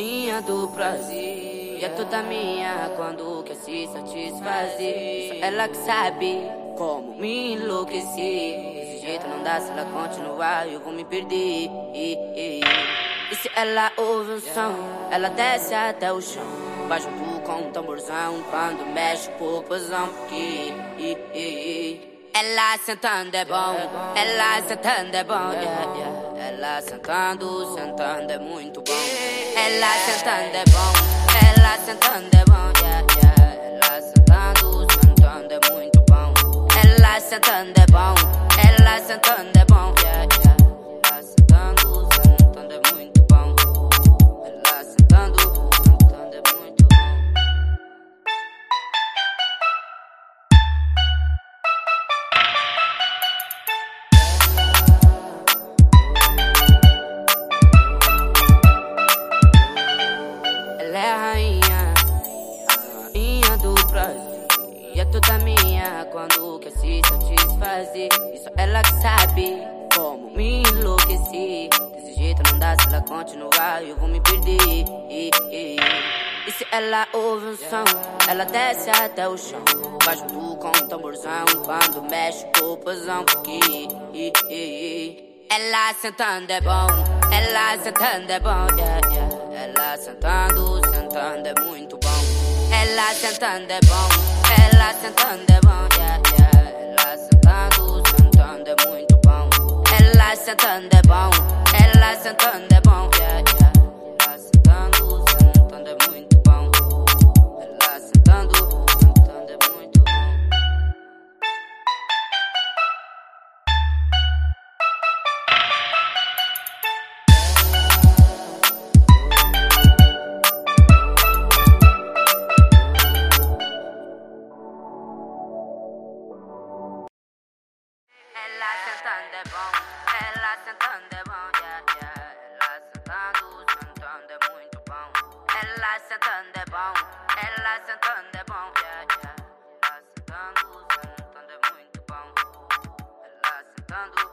rainha do prazer. E é toda minha quando quer se satisfazer. Só ela que sabe como me enlouquecer. Desse jeito não dá, se ela continuar, eu vou me perder. E se ela ouve o som, ela desce até o chão. Vai junto com um tamborzão quando mexe o popozão. Porque ela sentando é bom, ela sentando é bom. Yeah, yeah. Ela sentando, sentando é muito bom. Ela sentando é bom, ela sentando é bom. Yeah, yeah. Ela sentando, sentando é muito bom. Ela sentando é bom, ela sentando é toda minha quando quer se satisfazer. E só ela que sabe como me enlouquecer. Desse jeito não dá, se ela continuar, eu vou me perder. E se ela ouve um som, ela desce até o chão. Vai junto com um tamborzão quando mexe o popozão. Porque ela sentando é bom, ela sentando é bom, yeah, yeah. Ela sentando, sentando é muito bom. Ela sentando é bom, ela sentando é bom, yeah, yeah. Ela sentando, sentando é muito bom. Ela sentando é bom, ela sentando é bom, ela sentando é bom, yeah, yeah. Ela sentando, sentando é muito bom. Ela sentando bom, ela sentando bom, yeah, yeah. Ela sentando, sentando é muito bom. Ela sentando.